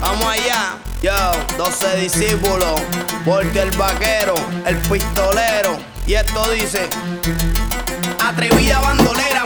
Vamos allá, yo, 12 discípulos, porque el vaquero, el pistolero, y esto dice, atrevida bandolera.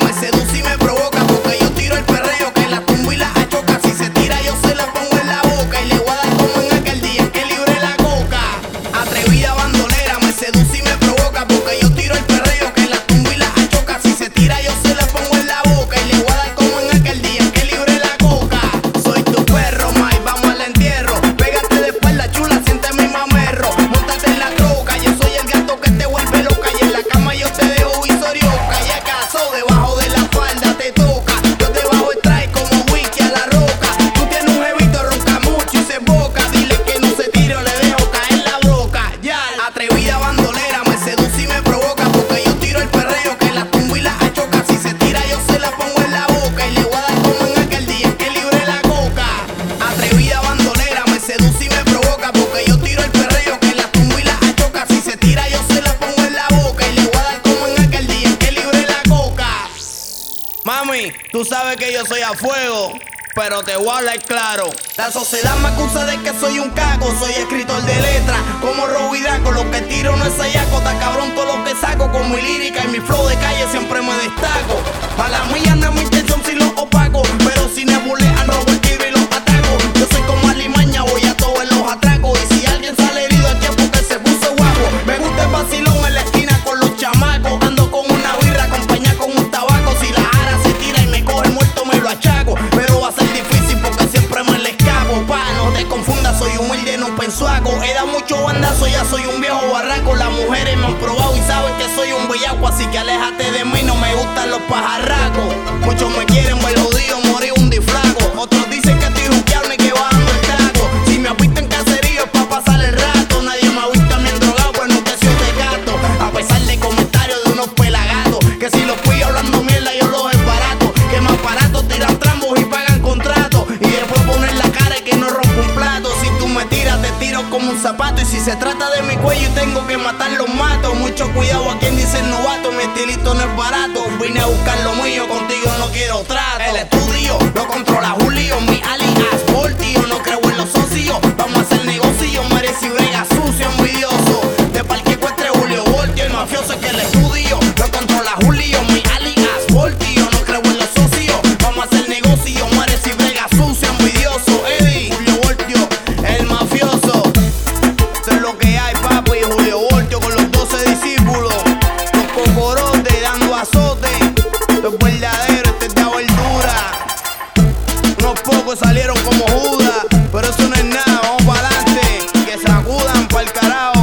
Mami, tú sabes que yo soy a fuego, pero te voy a hablar claro. La sociedad me acusa de que soy un cago, soy escritor de letras, como Robo y Draco. Lo que tiro no es sayaco, ta cabrón todo lo que saco. Con mi lírica y mi flow de calle siempre me destaco. A la mía no mensuaco. He dado mucho bandazo, ya soy un viejo barraco. Las mujeres me han probado y saben que soy un bellaco. Así que aléjate de mí, no me gustan los pajarracos. Muchos me quieren con zapatos. Y si se trata de mi cuello y tengo que matar matarlo, mato. Mucho cuidado a quien dice novato, mi estilito no es barato. Vine a buscar lo mío, contigo no quiero trato. El estudio lo controla Julio, mi alias por tío. No creo en los socios, vamos a hacer negocio. Merecido brega sucio, envidioso. pa'l carajo.